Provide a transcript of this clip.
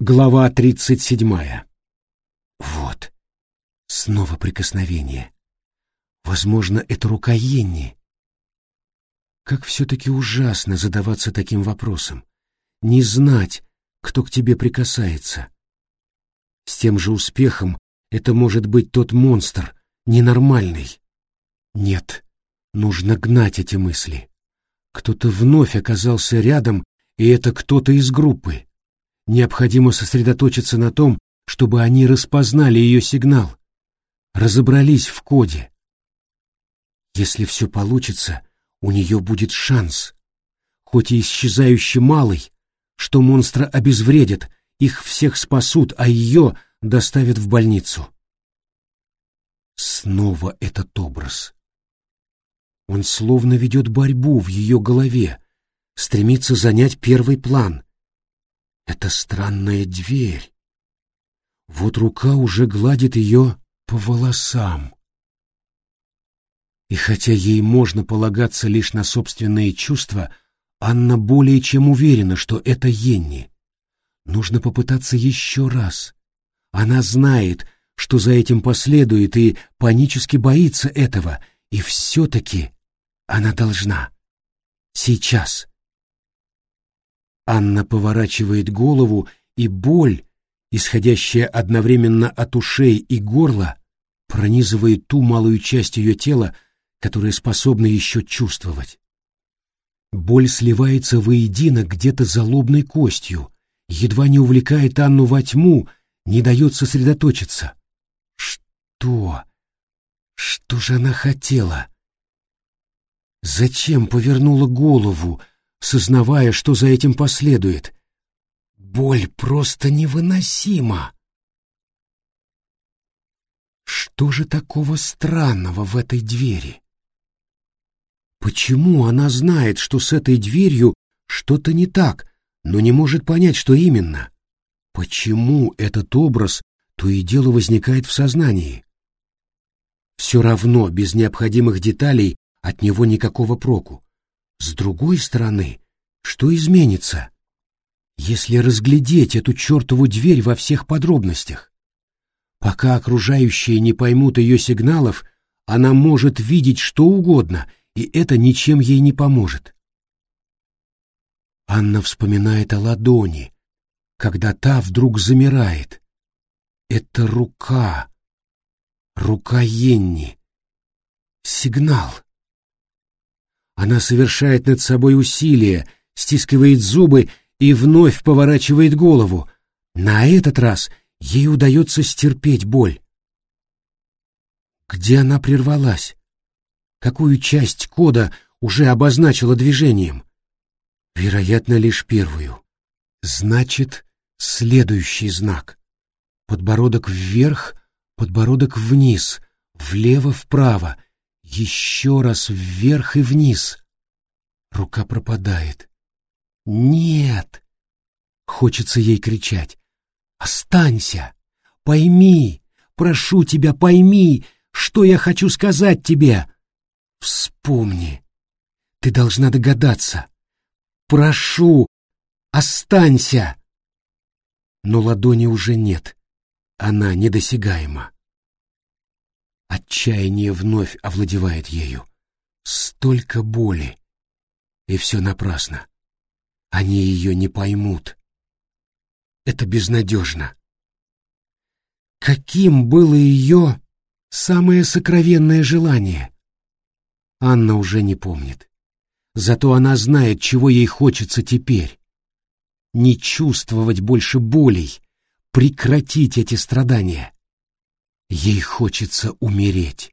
Глава тридцать седьмая. Вот. Снова прикосновение. Возможно, это рука Йенни. Как все-таки ужасно задаваться таким вопросом. Не знать, кто к тебе прикасается. С тем же успехом это может быть тот монстр, ненормальный. Нет, нужно гнать эти мысли. Кто-то вновь оказался рядом, и это кто-то из группы. Необходимо сосредоточиться на том, чтобы они распознали ее сигнал, разобрались в коде. Если все получится, у нее будет шанс, хоть и исчезающий малый, что монстра обезвредят, их всех спасут, а ее доставят в больницу. Снова этот образ. Он словно ведет борьбу в ее голове, стремится занять первый план, это странная дверь. Вот рука уже гладит ее по волосам. И хотя ей можно полагаться лишь на собственные чувства, Анна более чем уверена, что это Йенни. Нужно попытаться еще раз. Она знает, что за этим последует, и панически боится этого, и все-таки она должна. Сейчас. Анна поворачивает голову, и боль, исходящая одновременно от ушей и горла, пронизывает ту малую часть ее тела, которая способна еще чувствовать. Боль сливается воедино где-то за лобной костью, едва не увлекает Анну во тьму, не дает сосредоточиться. Что? Что же она хотела? Зачем повернула голову, сознавая, что за этим последует. Боль просто невыносима. Что же такого странного в этой двери? Почему она знает, что с этой дверью что-то не так, но не может понять, что именно? Почему этот образ то и дело возникает в сознании? Все равно без необходимых деталей от него никакого проку. С другой стороны, что изменится, если разглядеть эту чертову дверь во всех подробностях? Пока окружающие не поймут ее сигналов, она может видеть что угодно, и это ничем ей не поможет. Анна вспоминает о ладони, когда та вдруг замирает. Это рука, рука Йенни. Сигнал. Она совершает над собой усилие, стискивает зубы и вновь поворачивает голову. На этот раз ей удается стерпеть боль. Где она прервалась? Какую часть кода уже обозначила движением? Вероятно, лишь первую. Значит, следующий знак. Подбородок вверх, подбородок вниз, влево-вправо — еще раз вверх и вниз. Рука пропадает. «Нет!» — хочется ей кричать. «Останься! Пойми! Прошу тебя, пойми, что я хочу сказать тебе! Вспомни! Ты должна догадаться! Прошу, останься!» Но ладони уже нет. Она недосягаема. Отчаяние вновь овладевает ею. Столько боли. И все напрасно. Они ее не поймут. Это безнадежно. Каким было ее самое сокровенное желание? Анна уже не помнит. Зато она знает, чего ей хочется теперь. Не чувствовать больше болей, прекратить эти страдания. Ей хочется умереть.